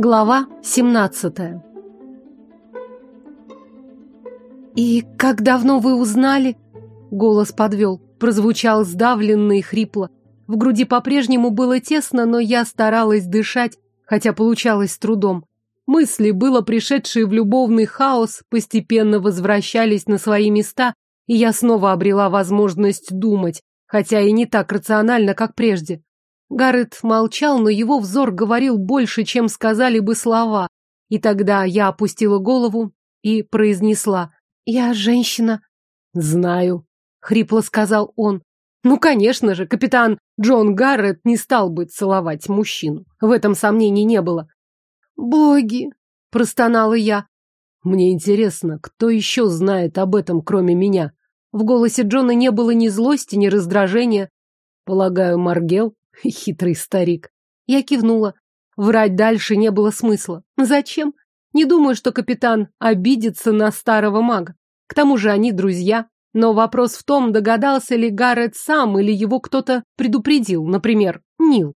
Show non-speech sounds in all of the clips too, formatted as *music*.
Глава 17 «И как давно вы узнали?» Голос подвел, прозвучал сдавленно и хрипло. В груди по-прежнему было тесно, но я старалась дышать, хотя получалось с трудом. Мысли, было пришедшие в любовный хаос, постепенно возвращались на свои места, и я снова обрела возможность думать, хотя и не так рационально, как прежде. Гаррет молчал, но его взор говорил больше, чем сказали бы слова. И тогда я опустила голову и произнесла «Я женщина». «Знаю», — хрипло сказал он. Ну, конечно же, капитан Джон Гаррет не стал бы целовать мужчину. В этом сомнений не было. «Боги!» — простонала я. «Мне интересно, кто еще знает об этом, кроме меня?» В голосе Джона не было ни злости, ни раздражения. Полагаю, Маргел — *laughs* хитрый старик. Я кивнула. Врать дальше не было смысла. Зачем? Не думаю, что капитан обидится на старого мага. К тому же они друзья. Но вопрос в том, догадался ли Гаррет сам или его кто-то предупредил, например, Нил.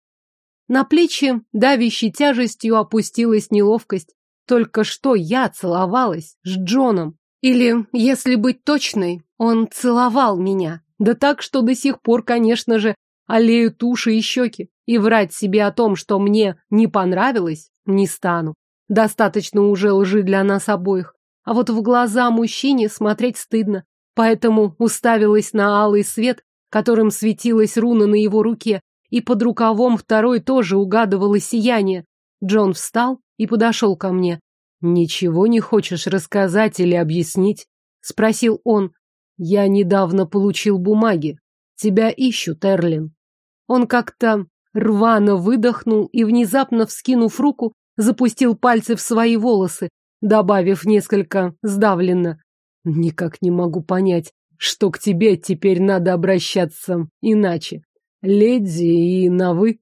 На плечи давящей тяжестью опустилась неловкость. Только что я целовалась с Джоном. Или, если быть точной, он целовал меня. Да так, что до сих пор, конечно же, олеют уши и щеки. И врать себе о том, что мне не понравилось, не стану. Достаточно уже лжи для нас обоих. А вот в глаза мужчине смотреть стыдно. Поэтому уставилась на алый свет, которым светилась руна на его руке, и под рукавом второй тоже угадывалось сияние. Джон встал и подошел ко мне. «Ничего не хочешь рассказать или объяснить?» — спросил он. «Я недавно получил бумаги. Тебя ищут, Эрлин». Он как-то рвано выдохнул и, внезапно вскинув руку, запустил пальцы в свои волосы, добавив несколько сдавленно. «Никак не могу понять, что к тебе теперь надо обращаться иначе. Леди и на «вы».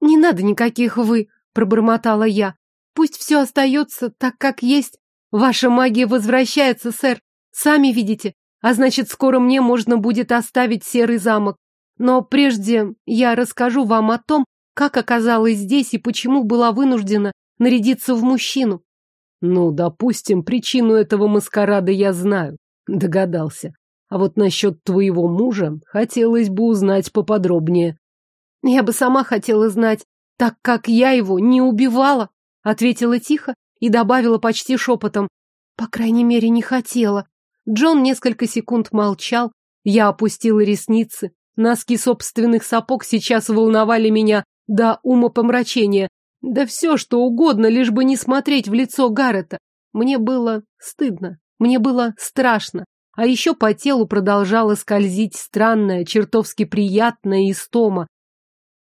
«Не надо никаких «вы», — пробормотала я. Пусть все остается так, как есть. Ваша магия возвращается, сэр. Сами видите. А значит, скоро мне можно будет оставить серый замок. Но прежде я расскажу вам о том, как оказалась здесь и почему была вынуждена нарядиться в мужчину. Ну, допустим, причину этого маскарада я знаю. Догадался. А вот насчет твоего мужа хотелось бы узнать поподробнее. Я бы сама хотела знать, так как я его не убивала. Ответила тихо и добавила почти шепотом. По крайней мере, не хотела. Джон несколько секунд молчал. Я опустила ресницы. Носки собственных сапог сейчас волновали меня до умопомрачения. Да все, что угодно, лишь бы не смотреть в лицо Гаррета. Мне было стыдно, мне было страшно. А еще по телу продолжала скользить странная, чертовски приятная истома.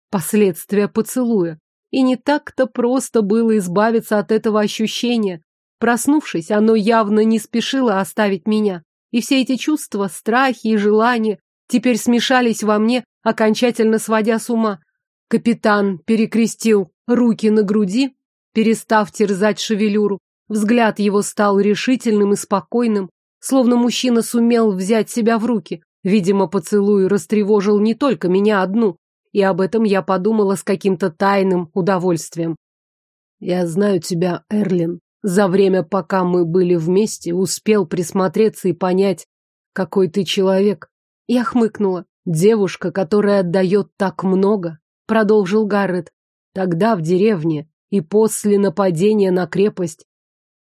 Последствия поцелуя. И не так-то просто было избавиться от этого ощущения. Проснувшись, оно явно не спешило оставить меня. И все эти чувства, страхи и желания теперь смешались во мне, окончательно сводя с ума. Капитан перекрестил руки на груди, перестав терзать шевелюру. Взгляд его стал решительным и спокойным, словно мужчина сумел взять себя в руки. Видимо, поцелуй растревожил не только меня одну и об этом я подумала с каким-то тайным удовольствием. Я знаю тебя, Эрлин. За время, пока мы были вместе, успел присмотреться и понять, какой ты человек. Я хмыкнула. Девушка, которая отдает так много, продолжил Гаррет. Тогда в деревне и после нападения на крепость.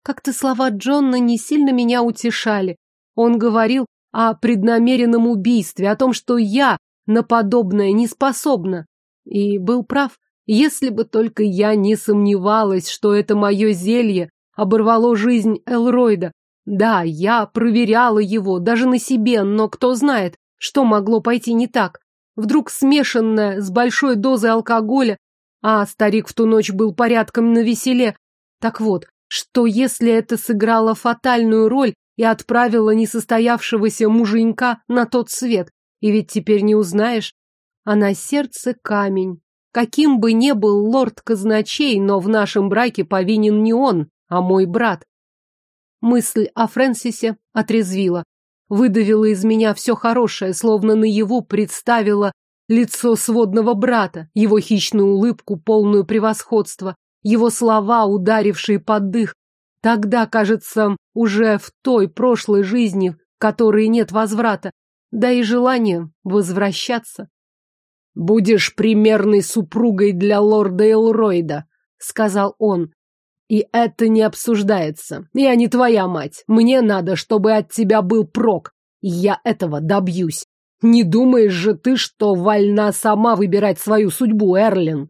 Как-то слова Джона не сильно меня утешали. Он говорил о преднамеренном убийстве, о том, что я на подобное не способна. И был прав, если бы только я не сомневалась, что это мое зелье оборвало жизнь Элройда. Да, я проверяла его, даже на себе, но кто знает, что могло пойти не так. Вдруг смешанное с большой дозой алкоголя, а старик в ту ночь был порядком на веселе. Так вот, что если это сыграло фатальную роль и отправило несостоявшегося муженька на тот свет? И ведь теперь не узнаешь. А на сердце камень. Каким бы ни был лорд казначей, но в нашем браке повинен не он, а мой брат. Мысль о Фрэнсисе отрезвила. Выдавила из меня все хорошее, словно на его представила лицо сводного брата, его хищную улыбку, полную превосходства, его слова, ударившие под дых. Тогда, кажется, уже в той прошлой жизни, в которой нет возврата, да и желание возвращаться. «Будешь примерной супругой для лорда Элройда», — сказал он. «И это не обсуждается. Я не твоя мать. Мне надо, чтобы от тебя был прок. Я этого добьюсь. Не думаешь же ты, что вольна сама выбирать свою судьбу, Эрлин?»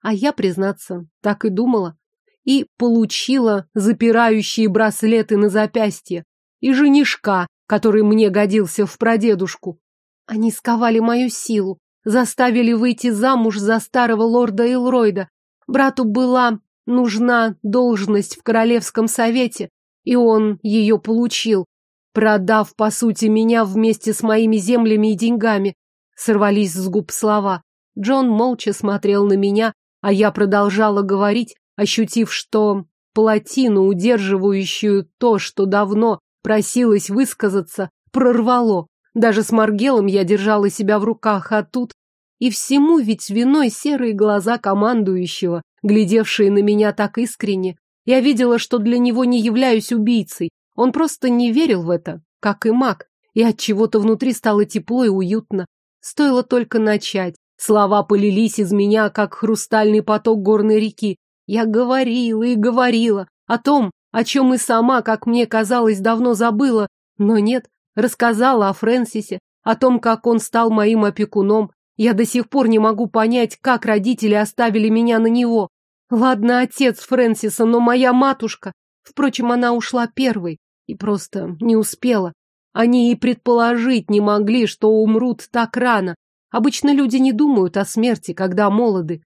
А я, признаться, так и думала. И получила запирающие браслеты на запястье. И женишка, который мне годился в прадедушку. Они сковали мою силу, заставили выйти замуж за старого лорда Элройда. Брату была нужна должность в Королевском совете, и он ее получил, продав, по сути, меня вместе с моими землями и деньгами. Сорвались с губ слова. Джон молча смотрел на меня, а я продолжала говорить, ощутив, что плотину, удерживающую то, что давно просилась высказаться, прорвало. Даже с Маргелом я держала себя в руках, а тут... И всему ведь виной серые глаза командующего, глядевшие на меня так искренне. Я видела, что для него не являюсь убийцей. Он просто не верил в это, как и маг. И от чего-то внутри стало тепло и уютно. Стоило только начать. Слова полились из меня, как хрустальный поток горной реки. Я говорила и говорила о том, о чем и сама, как мне казалось, давно забыла, но нет, рассказала о Фрэнсисе, о том, как он стал моим опекуном. Я до сих пор не могу понять, как родители оставили меня на него. Ладно, отец Фрэнсиса, но моя матушка... Впрочем, она ушла первой и просто не успела. Они и предположить не могли, что умрут так рано. Обычно люди не думают о смерти, когда молоды.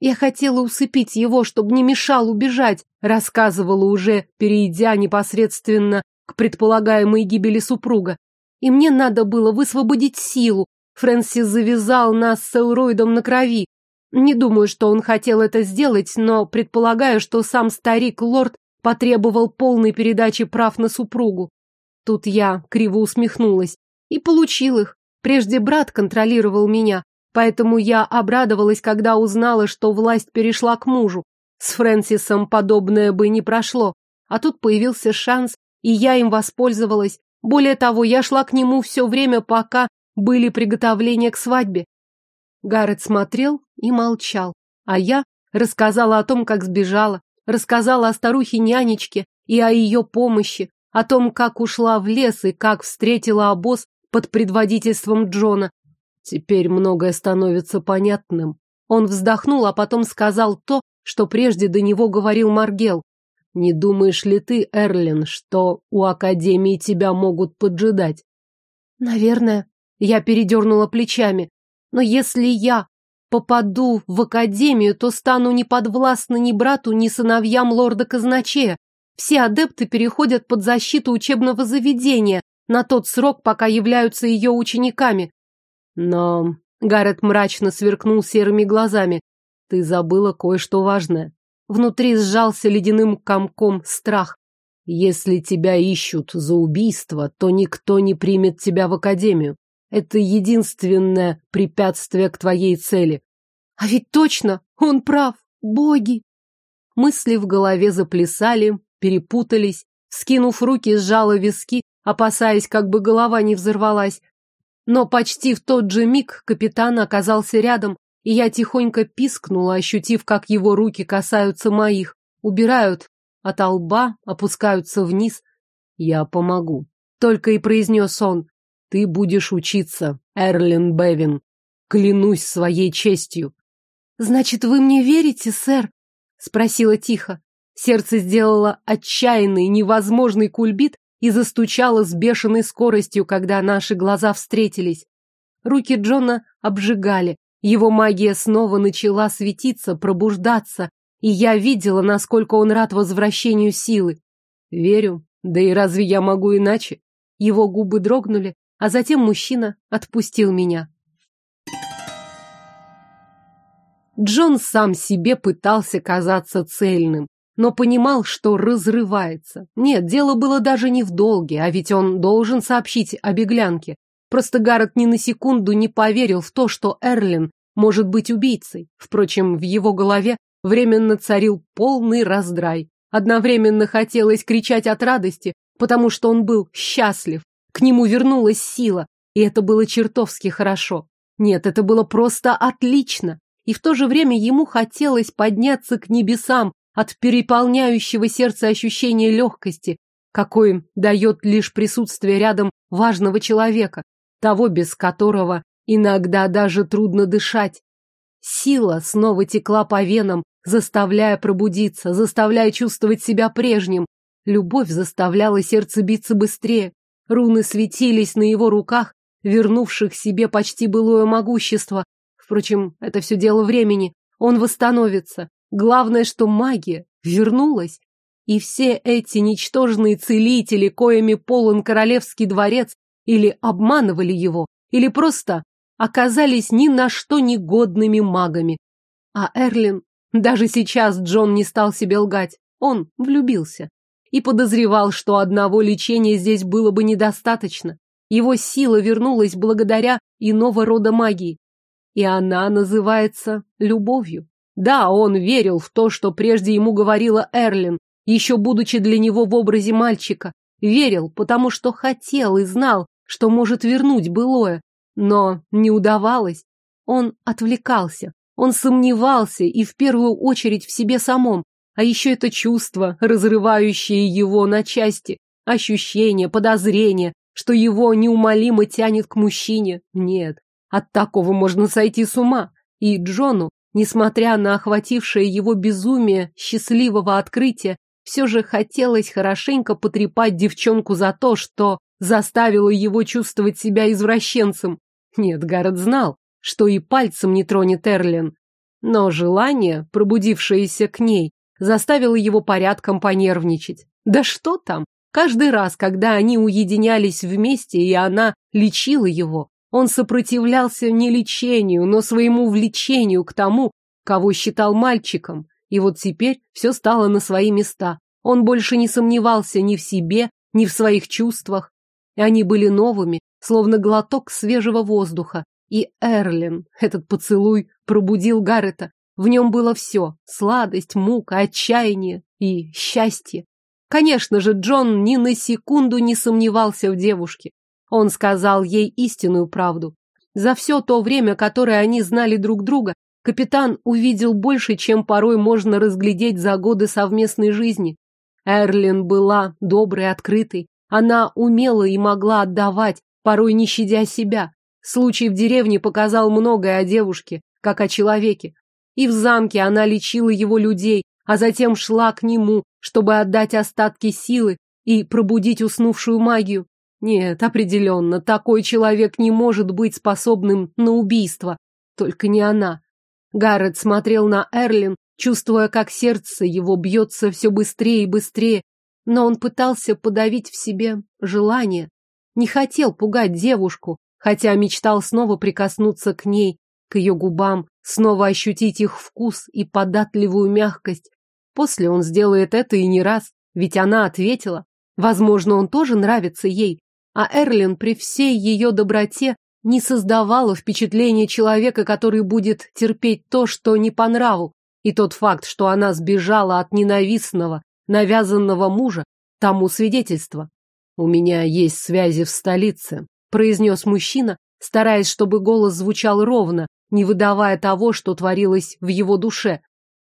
Я хотела усыпить его, чтобы не мешал убежать, рассказывала уже, перейдя непосредственно к предполагаемой гибели супруга. И мне надо было высвободить силу. Фрэнсис завязал нас с Элройдом на крови. Не думаю, что он хотел это сделать, но предполагаю, что сам старик-лорд потребовал полной передачи прав на супругу. Тут я криво усмехнулась и получил их. Прежде брат контролировал меня, Поэтому я обрадовалась, когда узнала, что власть перешла к мужу. С Фрэнсисом подобное бы не прошло. А тут появился шанс, и я им воспользовалась. Более того, я шла к нему все время, пока были приготовления к свадьбе. Гаррет смотрел и молчал, а я рассказала о том, как сбежала, рассказала о старухе-нянечке и о ее помощи, о том, как ушла в лес и как встретила обоз под предводительством Джона, Теперь многое становится понятным. Он вздохнул, а потом сказал то, что прежде до него говорил Маргел. Не думаешь ли ты, Эрлин, что у Академии тебя могут поджидать? Наверное. Я передернула плечами. Но если я попаду в Академию, то стану не подвластна ни брату, ни сыновьям лорда Казначея. Все адепты переходят под защиту учебного заведения на тот срок, пока являются ее учениками. Но Гаррет мрачно сверкнул серыми глазами. Ты забыла кое-что важное. Внутри сжался ледяным комком страх. Если тебя ищут за убийство, то никто не примет тебя в академию. Это единственное препятствие к твоей цели. А ведь точно, он прав, боги. Мысли в голове заплясали, перепутались. Скинув руки, сжала виски, опасаясь, как бы голова не взорвалась. Но почти в тот же миг капитан оказался рядом, и я тихонько пискнула, ощутив, как его руки касаются моих, убирают от лба, опускаются вниз. Я помогу. Только и произнес он. Ты будешь учиться, Эрлин Бевин. Клянусь своей честью. Значит, вы мне верите, сэр? Спросила тихо. Сердце сделало отчаянный, невозможный кульбит, и застучала с бешеной скоростью, когда наши глаза встретились. Руки Джона обжигали, его магия снова начала светиться, пробуждаться, и я видела, насколько он рад возвращению силы. Верю, да и разве я могу иначе? Его губы дрогнули, а затем мужчина отпустил меня. Джон сам себе пытался казаться цельным, но понимал, что разрывается. Нет, дело было даже не в долге, а ведь он должен сообщить о беглянке. Просто Гаррет ни на секунду не поверил в то, что Эрлин может быть убийцей. Впрочем, в его голове временно царил полный раздрай. Одновременно хотелось кричать от радости, потому что он был счастлив. К нему вернулась сила, и это было чертовски хорошо. Нет, это было просто отлично. И в то же время ему хотелось подняться к небесам от переполняющего сердце ощущения легкости, какой дает лишь присутствие рядом важного человека, того, без которого иногда даже трудно дышать. Сила снова текла по венам, заставляя пробудиться, заставляя чувствовать себя прежним. Любовь заставляла сердце биться быстрее. Руны светились на его руках, вернувших себе почти былое могущество. Впрочем, это все дело времени. Он восстановится. Главное, что магия вернулась. И все эти ничтожные целители, коими полон королевский дворец, или обманывали его, или просто оказались ни на что негодными магами. А Эрлин... Даже сейчас Джон не стал себе лгать. Он влюбился. И подозревал, что одного лечения здесь было бы недостаточно. Его сила вернулась благодаря иного рода магии. И она называется любовью. Да, он верил в то, что прежде ему говорила Эрлин, еще будучи для него в образе мальчика. Верил, потому что хотел и знал, что может вернуть былое. Но не удавалось. Он отвлекался. Он сомневался и в первую очередь в себе самом. А еще это чувство, разрывающее его на части. Ощущение, подозрение, что его неумолимо тянет к мужчине. Нет, от такого можно сойти с ума. И Джону, несмотря на охватившее его безумие счастливого открытия, все же хотелось хорошенько потрепать девчонку за то, что заставило его чувствовать себя извращенцем. Нет, Гаррет знал, что и пальцем не тронет Эрлин. Но желание, пробудившееся к ней, заставило его порядком понервничать. Да что там? Каждый раз, когда они уединялись вместе, и она лечила его, он сопротивлялся не лечению, но своему влечению к тому, кого считал мальчиком. И вот теперь все стало на свои места. Он больше не сомневался ни в себе, ни в своих чувствах. И они были новыми, словно глоток свежего воздуха. И Эрлин, этот поцелуй, пробудил Гаррета. В нем было все — сладость, мука, отчаяние и счастье. Конечно же, Джон ни на секунду не сомневался в девушке. Он сказал ей истинную правду. За все то время, которое они знали друг друга, капитан увидел больше, чем порой можно разглядеть за годы совместной жизни. Эрлин была доброй, открытой. Она умела и могла отдавать, порой не щадя себя. Случай в деревне показал многое о девушке, как о человеке. И в замке она лечила его людей, а затем шла к нему, чтобы отдать остатки силы и пробудить уснувшую магию. Нет, определенно, такой человек не может быть способным на убийство. Только не она. Гаррет смотрел на Эрлин, чувствуя, как сердце его бьется все быстрее и быстрее, но он пытался подавить в себе желание. Не хотел пугать девушку, хотя мечтал снова прикоснуться к ней, к ее губам, снова ощутить их вкус и податливую мягкость. После он сделает это и не раз, ведь она ответила. Возможно, он тоже нравится ей, а Эрлин при всей ее доброте не создавала впечатления человека, который будет терпеть то, что не по нраву. И тот факт, что она сбежала от ненавистного, навязанного мужа, тому свидетельство. «У меня есть связи в столице», — произнес мужчина, стараясь, чтобы голос звучал ровно, не выдавая того, что творилось в его душе.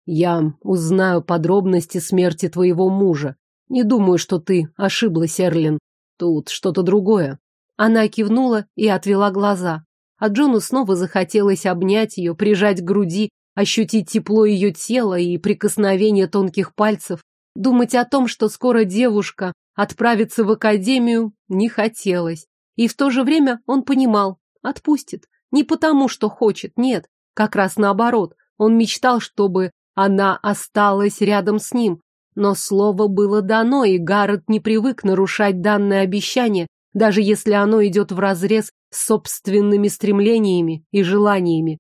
«Я узнаю подробности смерти твоего мужа. Не думаю, что ты ошиблась, Эрлин. Тут что-то другое. Она кивнула и отвела глаза. А Джону снова захотелось обнять ее, прижать к груди, ощутить тепло ее тела и прикосновение тонких пальцев. Думать о том, что скоро девушка отправится в академию, не хотелось. И в то же время он понимал, отпустит. Не потому, что хочет, нет. Как раз наоборот. Он мечтал, чтобы она осталась рядом с ним. Но слово было дано, и Гаррет не привык нарушать данное обещание, даже если оно идет вразрез с собственными стремлениями и желаниями.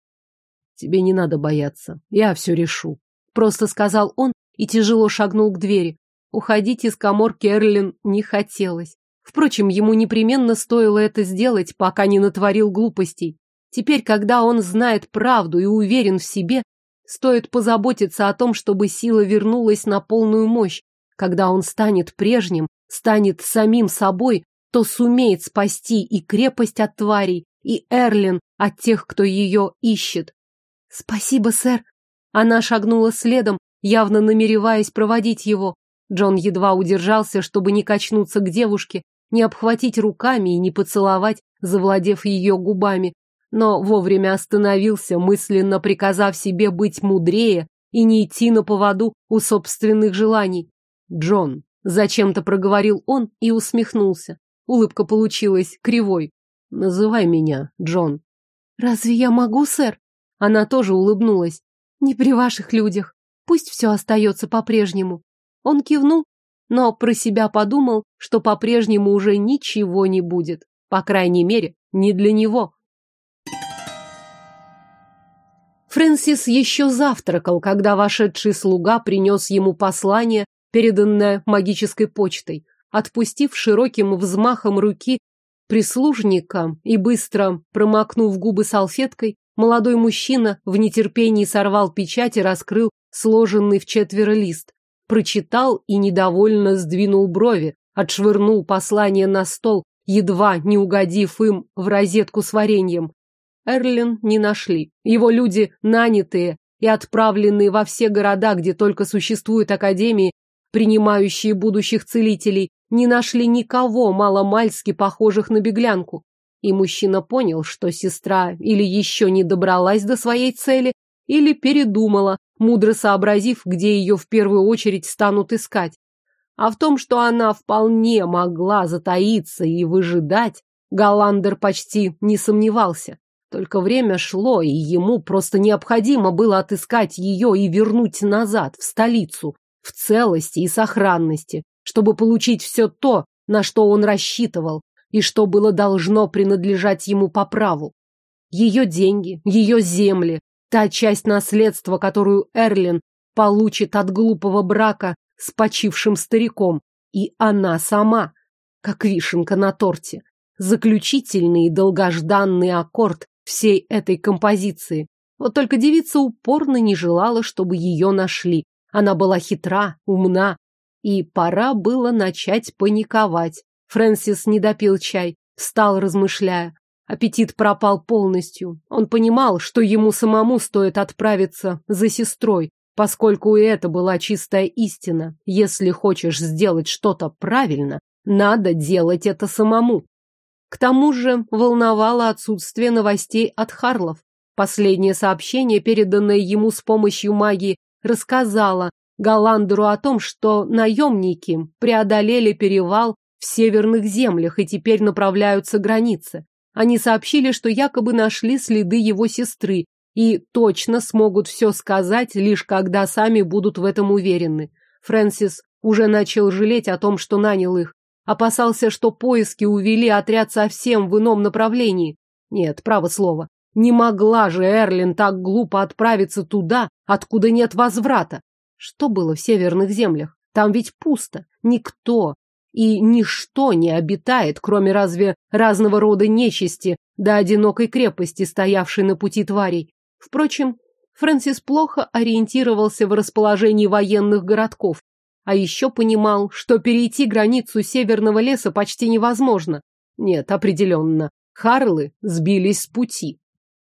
Тебе не надо бояться, я все решу. Просто сказал он и тяжело шагнул к двери. Уходить из коморки Эрлин не хотелось. Впрочем, ему непременно стоило это сделать, пока не натворил глупостей. Теперь, когда он знает правду и уверен в себе, Стоит позаботиться о том, чтобы сила вернулась на полную мощь. Когда он станет прежним, станет самим собой, то сумеет спасти и крепость от тварей, и Эрлин от тех, кто ее ищет. Спасибо, сэр. Она шагнула следом, явно намереваясь проводить его. Джон едва удержался, чтобы не качнуться к девушке, не обхватить руками и не поцеловать, завладев ее губами, но вовремя остановился, мысленно приказав себе быть мудрее и не идти на поводу у собственных желаний. «Джон», — зачем-то проговорил он и усмехнулся. Улыбка получилась кривой. «Называй меня Джон». «Разве я могу, сэр?» Она тоже улыбнулась. «Не при ваших людях. Пусть все остается по-прежнему». Он кивнул, но про себя подумал, что по-прежнему уже ничего не будет. По крайней мере, не для него. Фрэнсис еще завтракал, когда вошедший слуга принес ему послание, переданное магической почтой. Отпустив широким взмахом руки прислужника и быстро промокнув губы салфеткой, молодой мужчина в нетерпении сорвал печать и раскрыл сложенный в четверо лист прочитал и недовольно сдвинул брови, отшвырнул послание на стол, едва не угодив им в розетку с вареньем. Эрлин не нашли. Его люди нанятые и отправленные во все города, где только существуют академии, принимающие будущих целителей, не нашли никого маломальски похожих на беглянку. И мужчина понял, что сестра или еще не добралась до своей цели, или передумала, мудро сообразив, где ее в первую очередь станут искать. А в том, что она вполне могла затаиться и выжидать, Галандер почти не сомневался. Только время шло, и ему просто необходимо было отыскать ее и вернуть назад, в столицу, в целости и сохранности, чтобы получить все то, на что он рассчитывал, и что было должно принадлежать ему по праву. Ее деньги, ее земли, Та часть наследства, которую Эрлин получит от глупого брака с почившим стариком, и она сама, как вишенка на торте. Заключительный и долгожданный аккорд всей этой композиции. Вот только девица упорно не желала, чтобы ее нашли. Она была хитра, умна, и пора было начать паниковать. Фрэнсис не допил чай, встал, размышляя. Аппетит пропал полностью. Он понимал, что ему самому стоит отправиться за сестрой, поскольку и это была чистая истина. Если хочешь сделать что-то правильно, надо делать это самому. К тому же волновало отсутствие новостей от Харлов. Последнее сообщение, переданное ему с помощью магии, рассказало Галандеру о том, что наемники преодолели перевал в северных землях и теперь направляются к границе. Они сообщили, что якобы нашли следы его сестры и точно смогут все сказать, лишь когда сами будут в этом уверены. Фрэнсис уже начал жалеть о том, что нанял их. Опасался, что поиски увели отряд совсем в ином направлении. Нет, право слово. Не могла же Эрлин так глупо отправиться туда, откуда нет возврата. Что было в северных землях? Там ведь пусто. Никто, и ничто не обитает, кроме разве разного рода нечисти до одинокой крепости, стоявшей на пути тварей. Впрочем, Фрэнсис плохо ориентировался в расположении военных городков, а еще понимал, что перейти границу северного леса почти невозможно. Нет, определенно, Харлы сбились с пути.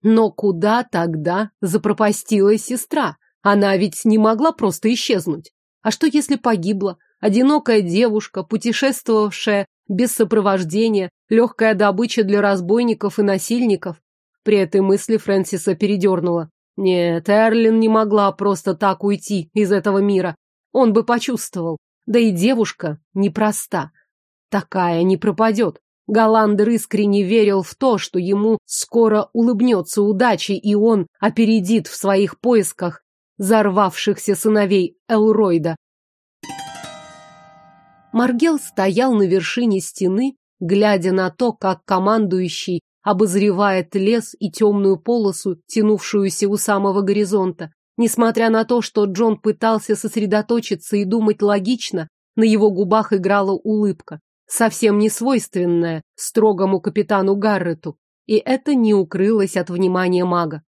Но куда тогда запропастилась сестра? Она ведь не могла просто исчезнуть. А что, если погибла? Одинокая девушка, путешествовавшая без сопровождения, легкая добыча для разбойников и насильников. При этой мысли Фрэнсиса передернула. Нет, Эрлин не могла просто так уйти из этого мира. Он бы почувствовал. Да и девушка непроста. Такая не пропадет. Голландер искренне верил в то, что ему скоро улыбнется удача, и он опередит в своих поисках зарвавшихся сыновей Элройда. Маргел стоял на вершине стены, глядя на то, как командующий обозревает лес и темную полосу, тянувшуюся у самого горизонта. Несмотря на то, что Джон пытался сосредоточиться и думать логично, на его губах играла улыбка, совсем не свойственная строгому капитану Гаррету, и это не укрылось от внимания мага.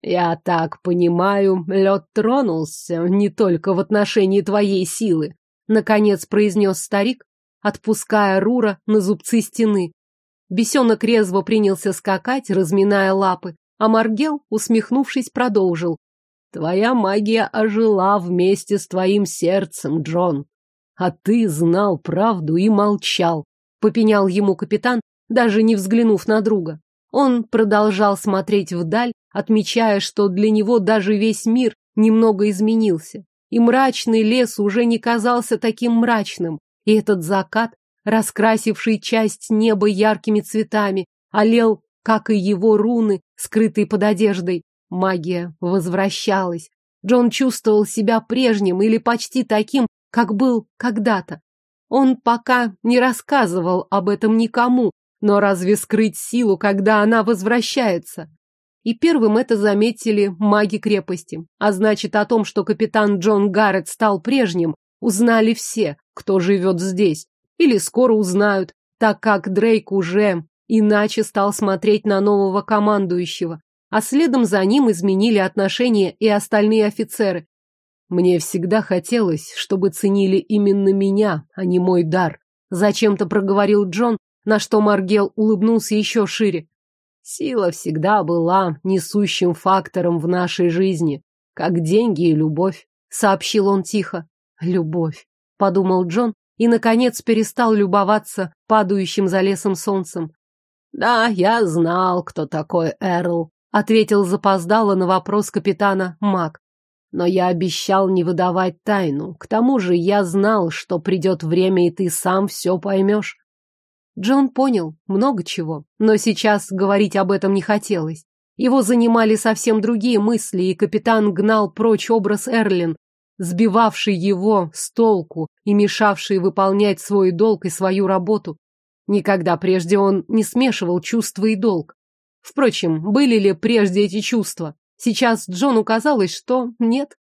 Я так понимаю, лед тронулся не только в отношении твоей силы, наконец произнес старик, отпуская Рура на зубцы стены. Бесенок резво принялся скакать, разминая лапы, а Маргел, усмехнувшись, продолжил. Твоя магия ожила вместе с твоим сердцем, Джон. А ты знал правду и молчал, попенял ему капитан, даже не взглянув на друга. Он продолжал смотреть вдаль, отмечая, что для него даже весь мир немного изменился. И мрачный лес уже не казался таким мрачным, и этот закат, раскрасивший часть неба яркими цветами, олел, как и его руны, скрытые под одеждой. Магия возвращалась. Джон чувствовал себя прежним или почти таким, как был когда-то. Он пока не рассказывал об этом никому, но разве скрыть силу, когда она возвращается? И первым это заметили маги крепости. А значит, о том, что капитан Джон Гаррет стал прежним, узнали все, кто живет здесь. Или скоро узнают, так как Дрейк уже иначе стал смотреть на нового командующего. А следом за ним изменили отношения и остальные офицеры. Мне всегда хотелось, чтобы ценили именно меня, а не мой дар. Зачем-то проговорил Джон, на что Маргел улыбнулся еще шире. Сила всегда была несущим фактором в нашей жизни, как деньги и любовь, сообщил он тихо. Любовь, подумал Джон и, наконец, перестал любоваться падающим за лесом солнцем. Да, я знал, кто такой Эрл, ответил запоздало на вопрос капитана Мак но я обещал не выдавать тайну. К тому же я знал, что придет время, и ты сам все поймешь. Джон понял много чего, но сейчас говорить об этом не хотелось. Его занимали совсем другие мысли, и капитан гнал прочь образ Эрлин, сбивавший его с толку и мешавший выполнять свой долг и свою работу. Никогда прежде он не смешивал чувства и долг. Впрочем, были ли прежде эти чувства? Сейчас Джону казалось, что нет.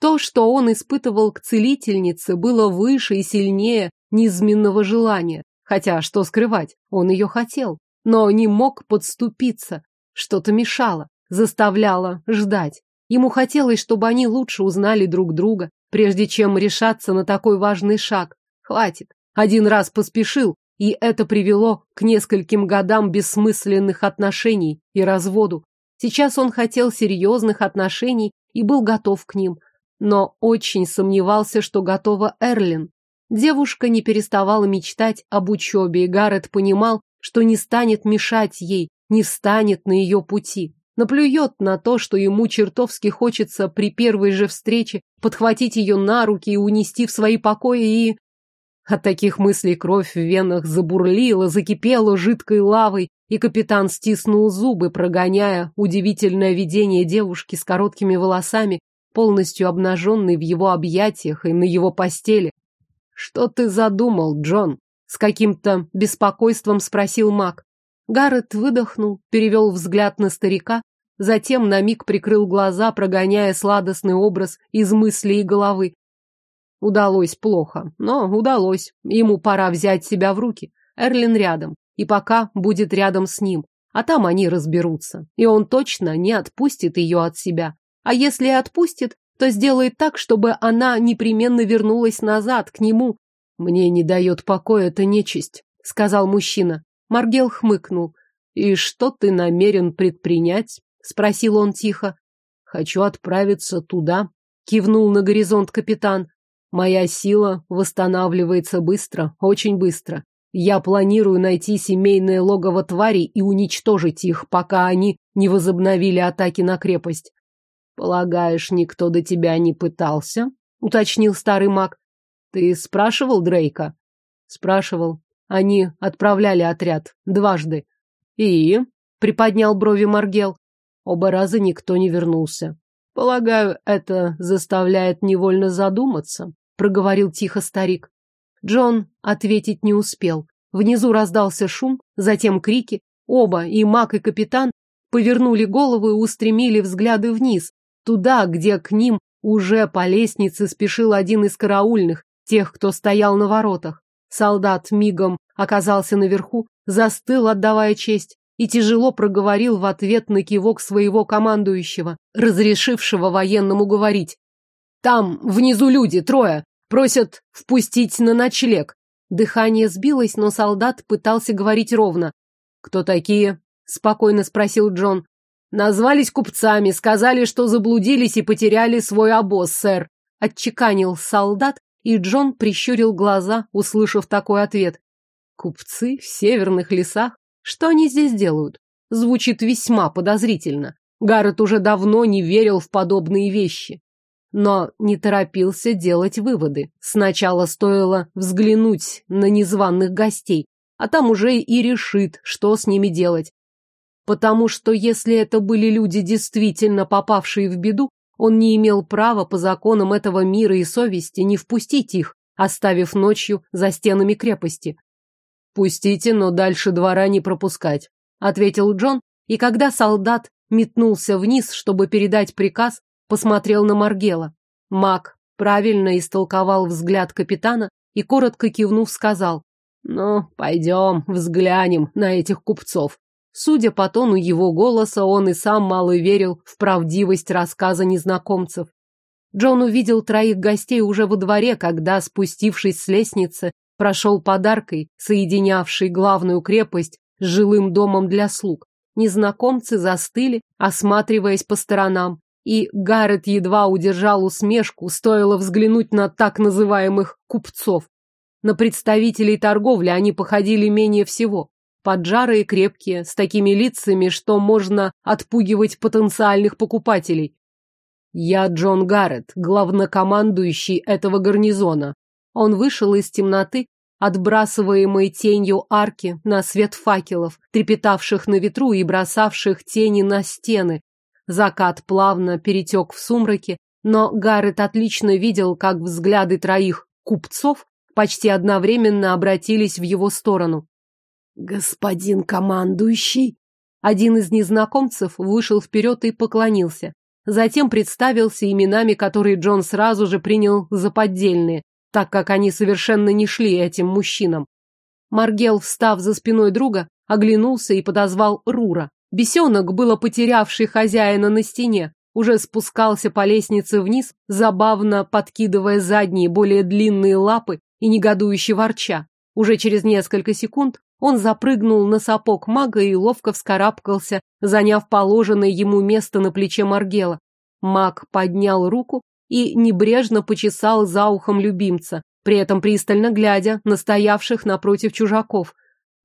То, что он испытывал к целительнице, было выше и сильнее низменного желания. Хотя, что скрывать, он ее хотел, но не мог подступиться. Что-то мешало, заставляло ждать. Ему хотелось, чтобы они лучше узнали друг друга, прежде чем решаться на такой важный шаг. Хватит. Один раз поспешил, и это привело к нескольким годам бессмысленных отношений и разводу. Сейчас он хотел серьезных отношений и был готов к ним, но очень сомневался, что готова Эрлин. Девушка не переставала мечтать об учебе, и Гаррет понимал, что не станет мешать ей, не станет на ее пути. Наплюет на то, что ему чертовски хочется при первой же встрече подхватить ее на руки и унести в свои покои и... От таких мыслей кровь в венах забурлила, закипела жидкой лавой, и капитан стиснул зубы, прогоняя удивительное видение девушки с короткими волосами, полностью обнаженной в его объятиях и на его постели. «Что ты задумал, Джон?» — с каким-то беспокойством спросил маг. Гаррет выдохнул, перевел взгляд на старика, затем на миг прикрыл глаза, прогоняя сладостный образ из мыслей и головы. Удалось плохо, но удалось. Ему пора взять себя в руки. Эрлин рядом и пока будет рядом с ним, а там они разберутся. И он точно не отпустит ее от себя. А если и отпустит, то сделает так, чтобы она непременно вернулась назад, к нему. «Мне не дает покоя эта нечисть», — сказал мужчина. Маргел хмыкнул. «И что ты намерен предпринять?» — спросил он тихо. «Хочу отправиться туда», — кивнул на горизонт капитан. «Моя сила восстанавливается быстро, очень быстро. Я планирую найти семейное логово тварей и уничтожить их, пока они не возобновили атаки на крепость. Полагаешь, никто до тебя не пытался? Уточнил старый маг. Ты спрашивал Дрейка? Спрашивал. Они отправляли отряд дважды. И? Приподнял брови Маргел. Оба раза никто не вернулся. Полагаю, это заставляет невольно задуматься, проговорил тихо старик. Джон ответить не успел. Внизу раздался шум, затем крики. Оба, и маг, и капитан, повернули головы и устремили взгляды вниз, туда, где к ним уже по лестнице спешил один из караульных, тех, кто стоял на воротах. Солдат мигом оказался наверху, застыл, отдавая честь. И тяжело проговорил в ответ на кивок своего командующего, разрешившего военному говорить. «Там, внизу люди, трое, просят впустить на ночлег». Дыхание сбилось, но солдат пытался говорить ровно. «Кто такие?» — спокойно спросил Джон. «Назвались купцами, сказали, что заблудились и потеряли свой обоз, сэр», — отчеканил солдат, и Джон прищурил глаза, услышав такой ответ. «Купцы в северных лесах? Что они здесь делают? Звучит весьма подозрительно. Гаррет уже давно не верил в подобные вещи. Но не торопился делать выводы. Сначала стоило взглянуть на незваных гостей, а там уже и решит, что с ними делать. Потому что если это были люди, действительно попавшие в беду, он не имел права по законам этого мира и совести не впустить их, оставив ночью за стенами крепости. «Пустите, но дальше двора не пропускать», — ответил Джон, и когда солдат метнулся вниз, чтобы передать приказ, посмотрел на Маргела. Маг правильно истолковал взгляд капитана и, коротко кивнув, сказал, «Ну, пойдем, взглянем на этих купцов». Судя по тону его голоса, он и сам мало верил в правдивость рассказа незнакомцев. Джон увидел троих гостей уже во дворе, когда, спустившись с лестницы, прошел подаркой, соединявшей главную крепость с жилым домом для слуг. Незнакомцы застыли, осматриваясь по сторонам, и Гаррет едва удержал усмешку, стоило взглянуть на так называемых купцов. На представителей торговли они походили менее всего. Поджарые, крепкие, с такими лицами, что можно отпугивать потенциальных покупателей. «Я Джон Гаррет, главнокомандующий этого гарнизона», он вышел из темноты, отбрасываемой тенью арки на свет факелов, трепетавших на ветру и бросавших тени на стены. Закат плавно перетек в сумраке, но Гаррет отлично видел, как взгляды троих купцов почти одновременно обратились в его сторону. «Господин командующий!» Один из незнакомцев вышел вперед и поклонился. Затем представился именами, которые Джон сразу же принял за поддельные так как они совершенно не шли этим мужчинам. Маргел, встав за спиной друга, оглянулся и подозвал Рура. Бесенок, было потерявший хозяина на стене, уже спускался по лестнице вниз, забавно подкидывая задние, более длинные лапы и негодующе ворча. Уже через несколько секунд он запрыгнул на сапог мага и ловко вскарабкался, заняв положенное ему место на плече Маргела. Маг поднял руку и небрежно почесал за ухом любимца, при этом пристально глядя на стоявших напротив чужаков.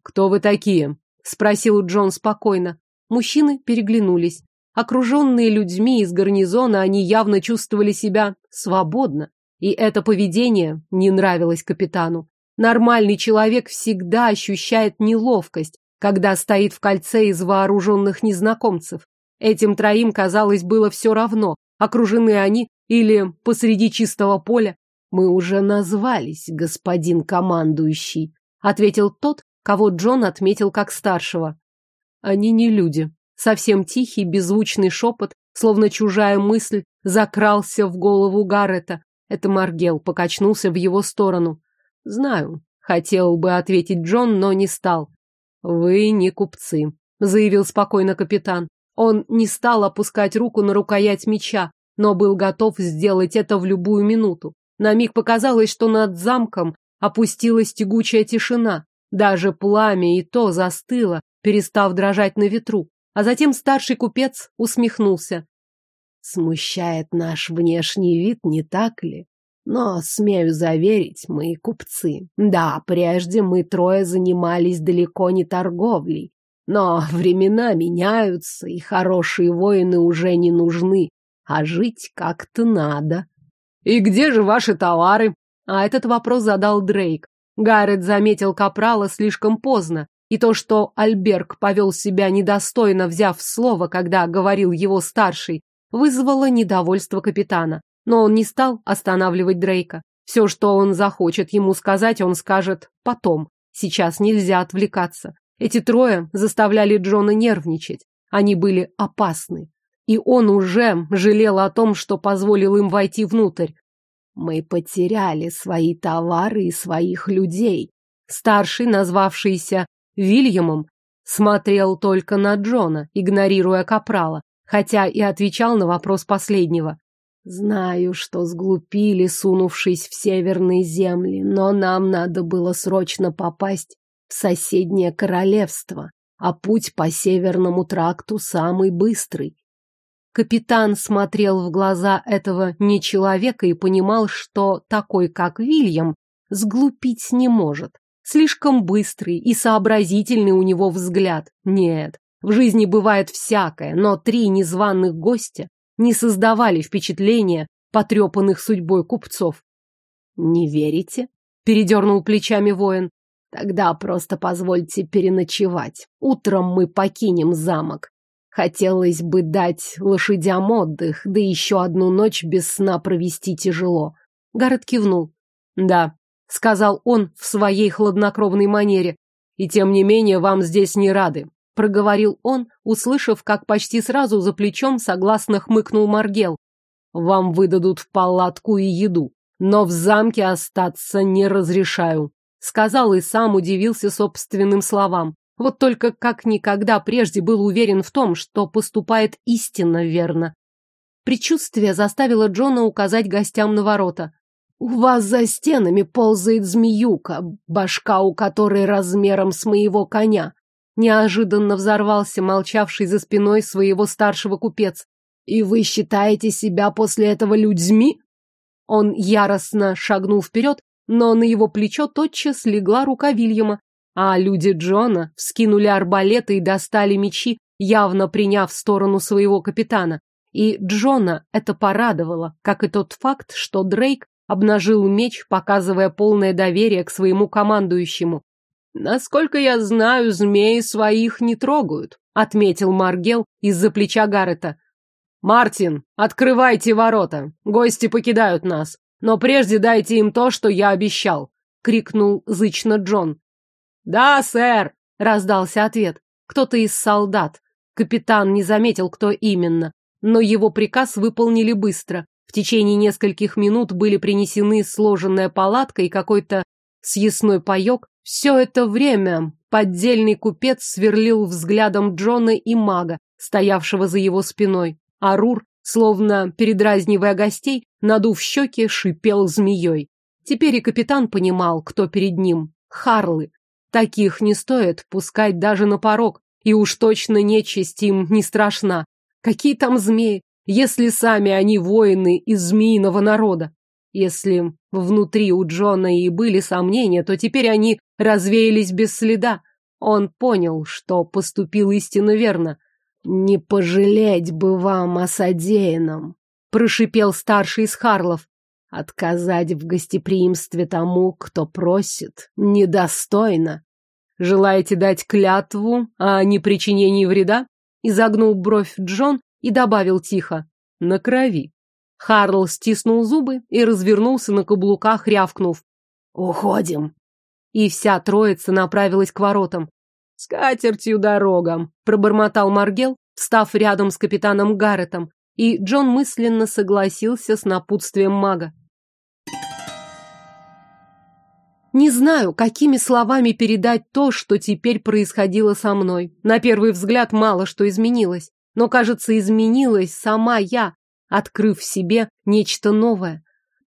«Кто вы такие?» — спросил Джон спокойно. Мужчины переглянулись. Окруженные людьми из гарнизона, они явно чувствовали себя свободно, и это поведение не нравилось капитану. Нормальный человек всегда ощущает неловкость, когда стоит в кольце из вооруженных незнакомцев. Этим троим, казалось, было все равно, окружены они или посреди чистого поля? Мы уже назвались, господин командующий, ответил тот, кого Джон отметил как старшего. Они не люди. Совсем тихий, беззвучный шепот, словно чужая мысль, закрался в голову Гаррета. Это Маргел покачнулся в его сторону. Знаю, хотел бы ответить Джон, но не стал. Вы не купцы, заявил спокойно капитан. Он не стал опускать руку на рукоять меча, но был готов сделать это в любую минуту. На миг показалось, что над замком опустилась тягучая тишина. Даже пламя и то застыло, перестав дрожать на ветру. А затем старший купец усмехнулся. Смущает наш внешний вид, не так ли? Но, смею заверить, мы купцы. Да, прежде мы трое занимались далеко не торговлей. Но времена меняются, и хорошие воины уже не нужны а жить как-то надо. «И где же ваши товары?» А этот вопрос задал Дрейк. Гаррет заметил Капрала слишком поздно, и то, что Альберг повел себя недостойно, взяв слово, когда говорил его старший, вызвало недовольство капитана. Но он не стал останавливать Дрейка. Все, что он захочет ему сказать, он скажет потом. Сейчас нельзя отвлекаться. Эти трое заставляли Джона нервничать. Они были опасны и он уже жалел о том, что позволил им войти внутрь. Мы потеряли свои товары и своих людей. Старший, назвавшийся Вильямом, смотрел только на Джона, игнорируя Капрала, хотя и отвечал на вопрос последнего. Знаю, что сглупили, сунувшись в северные земли, но нам надо было срочно попасть в соседнее королевство, а путь по северному тракту самый быстрый. Капитан смотрел в глаза этого нечеловека и понимал, что такой, как Вильям, сглупить не может. Слишком быстрый и сообразительный у него взгляд. Нет, в жизни бывает всякое, но три незваных гостя не создавали впечатления потрепанных судьбой купцов. «Не верите?» — передернул плечами воин. «Тогда просто позвольте переночевать. Утром мы покинем замок. Хотелось бы дать лошадям отдых, да еще одну ночь без сна провести тяжело. Гаррет кивнул. Да, сказал он в своей хладнокровной манере. И тем не менее вам здесь не рады. Проговорил он, услышав, как почти сразу за плечом согласно хмыкнул Маргел. Вам выдадут палатку и еду, но в замке остаться не разрешаю. Сказал и сам удивился собственным словам. Вот только как никогда прежде был уверен в том, что поступает истинно верно. Предчувствие заставило Джона указать гостям на ворота. «У вас за стенами ползает змеюка, башка у которой размером с моего коня». Неожиданно взорвался молчавший за спиной своего старшего купец. «И вы считаете себя после этого людьми?» Он яростно шагнул вперед, но на его плечо тотчас легла рука Вильяма, а люди Джона вскинули арбалеты и достали мечи, явно приняв сторону своего капитана. И Джона это порадовало, как и тот факт, что Дрейк обнажил меч, показывая полное доверие к своему командующему. «Насколько я знаю, змеи своих не трогают», — отметил Маргел из-за плеча Гаррета. «Мартин, открывайте ворота, гости покидают нас, но прежде дайте им то, что я обещал», — крикнул зычно Джон. «Да, сэр!» — раздался ответ. Кто-то из солдат. Капитан не заметил, кто именно, но его приказ выполнили быстро. В течение нескольких минут были принесены сложенная палатка и какой-то съестной паек. Все это время поддельный купец сверлил взглядом Джона и мага, стоявшего за его спиной. Арур, словно передразнивая гостей, надув щеки, шипел змеей. Теперь и капитан понимал, кто перед ним. Харлы, Таких не стоит пускать даже на порог, и уж точно нечисть им не страшна. Какие там змеи, если сами они воины из змеиного народа? Если внутри у Джона и были сомнения, то теперь они развеялись без следа. Он понял, что поступил истинно верно. «Не пожалеть бы вам о содеянном», — прошипел старший из Харлов. Отказать в гостеприимстве тому, кто просит, недостойно. Желаете дать клятву о непричинении вреда? Изогнул бровь Джон и добавил тихо. На крови. Харл стиснул зубы и развернулся на каблуках, рявкнув. «Уходим!» И вся троица направилась к воротам. «С катертью дорогам!» — пробормотал Маргел, встав рядом с капитаном Гарретом, и Джон мысленно согласился с напутствием мага. Не знаю, какими словами передать то, что теперь происходило со мной. На первый взгляд мало что изменилось, но, кажется, изменилась сама я, открыв в себе нечто новое.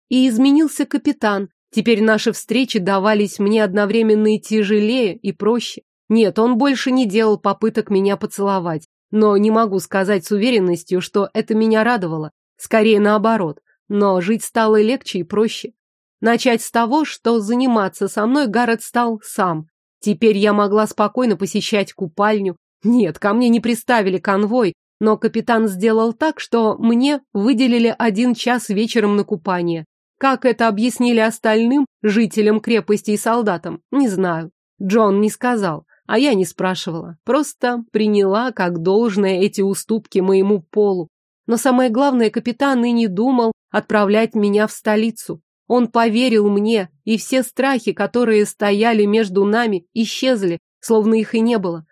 И изменился капитан. Теперь наши встречи давались мне одновременно и тяжелее, и проще. Нет, он больше не делал попыток меня поцеловать. Но не могу сказать с уверенностью, что это меня радовало. Скорее наоборот. Но жить стало легче и проще. Начать с того, что заниматься со мной Гаррет стал сам. Теперь я могла спокойно посещать купальню. Нет, ко мне не приставили конвой, но капитан сделал так, что мне выделили один час вечером на купание. Как это объяснили остальным, жителям крепости и солдатам, не знаю. Джон не сказал, а я не спрашивала. Просто приняла как должное эти уступки моему полу. Но самое главное, капитан и не думал отправлять меня в столицу. Он поверил мне, и все страхи, которые стояли между нами, исчезли, словно их и не было.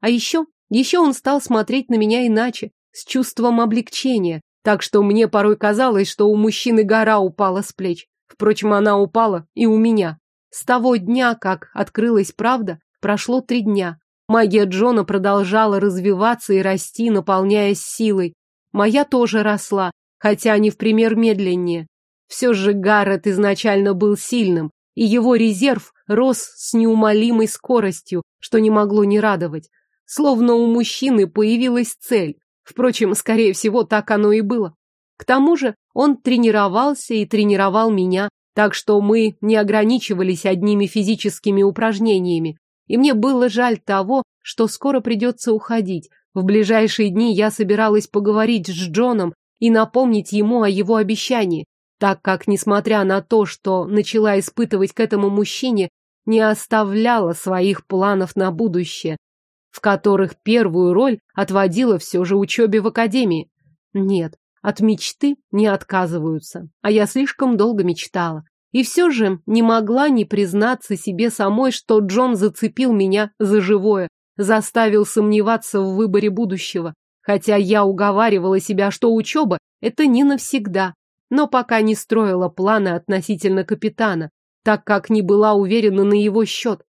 А еще, еще он стал смотреть на меня иначе, с чувством облегчения, так что мне порой казалось, что у мужчины гора упала с плеч. Впрочем, она упала и у меня. С того дня, как открылась правда, прошло три дня. Магия Джона продолжала развиваться и расти, наполняясь силой. Моя тоже росла, хотя не в пример медленнее. Все же Гаррет изначально был сильным, и его резерв рос с неумолимой скоростью, что не могло не радовать. Словно у мужчины появилась цель. Впрочем, скорее всего, так оно и было. К тому же он тренировался и тренировал меня, так что мы не ограничивались одними физическими упражнениями. И мне было жаль того, что скоро придется уходить. В ближайшие дни я собиралась поговорить с Джоном и напомнить ему о его обещании, так как, несмотря на то, что начала испытывать к этому мужчине, не оставляла своих планов на будущее, в которых первую роль отводила все же учебе в академии. Нет, от мечты не отказываются, а я слишком долго мечтала. И все же не могла не признаться себе самой, что Джон зацепил меня за живое, заставил сомневаться в выборе будущего. Хотя я уговаривала себя, что учеба – это не навсегда, но пока не строила планы относительно капитана, так как не была уверена на его счет.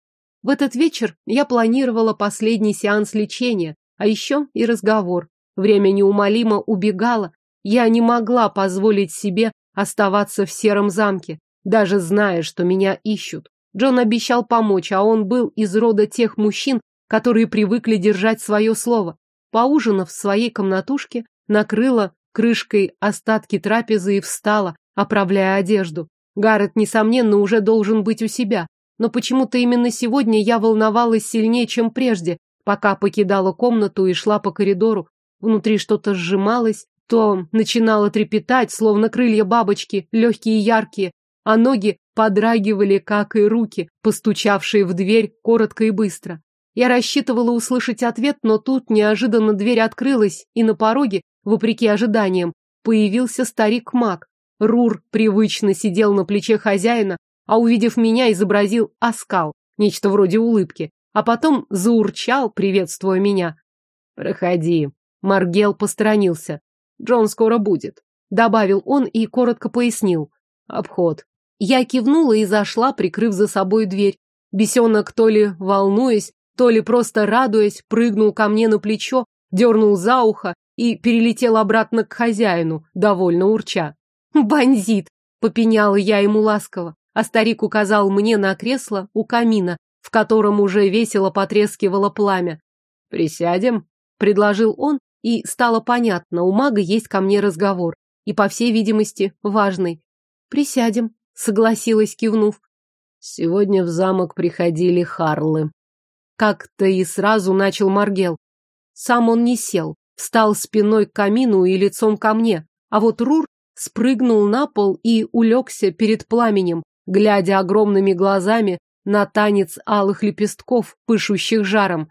В этот вечер я планировала последний сеанс лечения, а еще и разговор. Время неумолимо убегало, я не могла позволить себе оставаться в сером замке, даже зная, что меня ищут. Джон обещал помочь, а он был из рода тех мужчин, которые привыкли держать свое слово. Поужинав в своей комнатушке, накрыла крышкой остатки трапезы и встала, оправляя одежду. Гаррет, несомненно, уже должен быть у себя, но почему-то именно сегодня я волновалась сильнее, чем прежде, пока покидала комнату и шла по коридору. Внутри что-то сжималось, то начинало трепетать, словно крылья бабочки, легкие и яркие, а ноги подрагивали, как и руки, постучавшие в дверь коротко и быстро. Я рассчитывала услышать ответ, но тут неожиданно дверь открылась, и на пороге вопреки ожиданиям, появился старик-маг. Рур привычно сидел на плече хозяина, а увидев меня, изобразил оскал, нечто вроде улыбки, а потом заурчал, приветствуя меня. «Проходи». Маргел посторонился. «Джон скоро будет», — добавил он и коротко пояснил. «Обход». Я кивнула и зашла, прикрыв за собой дверь. Бесенок, то ли волнуясь, то ли просто радуясь, прыгнул ко мне на плечо, дернул за ухо и перелетел обратно к хозяину, довольно урча. «Бандит!» — попеняла я ему ласково, а старик указал мне на кресло у камина, в котором уже весело потрескивало пламя. «Присядем?» — предложил он, и стало понятно, у мага есть ко мне разговор, и, по всей видимости, важный. «Присядем», — согласилась, кивнув. Сегодня в замок приходили Харлы. Как-то и сразу начал Маргел. Сам он не сел, встал спиной к камину и лицом ко мне, а вот Рур спрыгнул на пол и улегся перед пламенем, глядя огромными глазами на танец алых лепестков, пышущих жаром.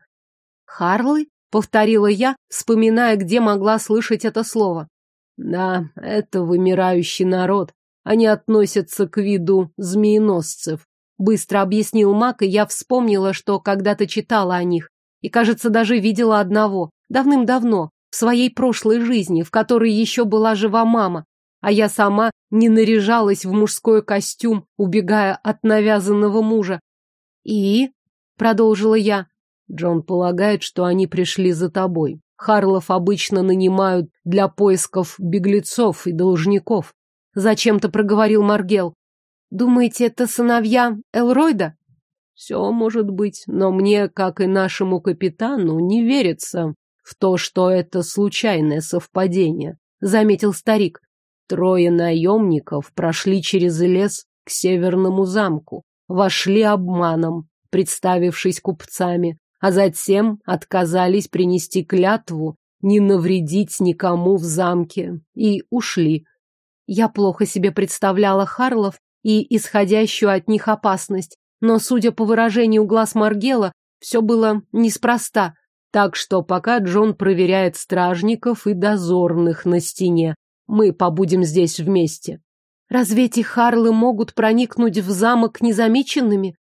«Харлы?» — повторила я, вспоминая, где могла слышать это слово. «Да, это вымирающий народ. Они относятся к виду змееносцев», — быстро объяснил Мак, и я вспомнила, что когда-то читала о них, и, кажется, даже видела одного, давным-давно, в своей прошлой жизни, в которой еще была жива мама, а я сама не наряжалась в мужской костюм, убегая от навязанного мужа. И, продолжила я, Джон полагает, что они пришли за тобой. Харлов обычно нанимают для поисков беглецов и должников. Зачем-то проговорил Маргел. Думаете, это сыновья Элройда? Все может быть, но мне, как и нашему капитану, не верится, в то, что это случайное совпадение, заметил старик. Трое наемников прошли через лес к северному замку, вошли обманом, представившись купцами, а затем отказались принести клятву не навредить никому в замке и ушли. Я плохо себе представляла Харлов и исходящую от них опасность, но, судя по выражению глаз Маргела, все было неспроста. Так что пока Джон проверяет стражников и дозорных на стене, мы побудем здесь вместе. Разве эти харлы могут проникнуть в замок незамеченными?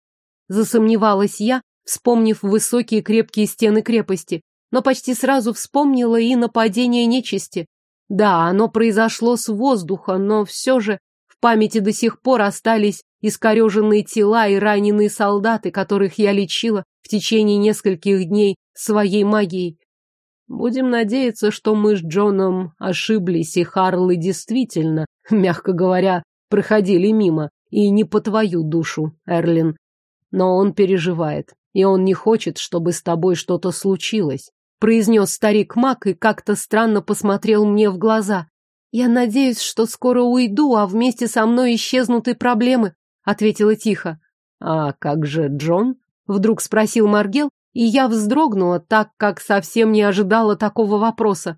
Засомневалась я, вспомнив высокие крепкие стены крепости, но почти сразу вспомнила и нападение нечисти. Да, оно произошло с воздуха, но все же в памяти до сих пор остались искореженные тела и раненые солдаты, которых я лечила в течение нескольких дней своей магией. Будем надеяться, что мы с Джоном ошиблись, и Харлы действительно, *laughs* мягко говоря, проходили мимо, и не по твою душу, Эрлин. Но он переживает, и он не хочет, чтобы с тобой что-то случилось, произнес старик Мак и как-то странно посмотрел мне в глаза. Я надеюсь, что скоро уйду, а вместе со мной исчезнут и проблемы, ответила тихо. А как же Джон? Вдруг спросил Маргел, и я вздрогнула, так как совсем не ожидала такого вопроса.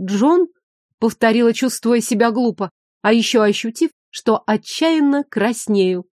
Джон? Повторила, чувствуя себя глупо, а еще ощутив, что отчаянно краснею.